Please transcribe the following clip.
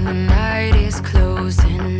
and the night is closing.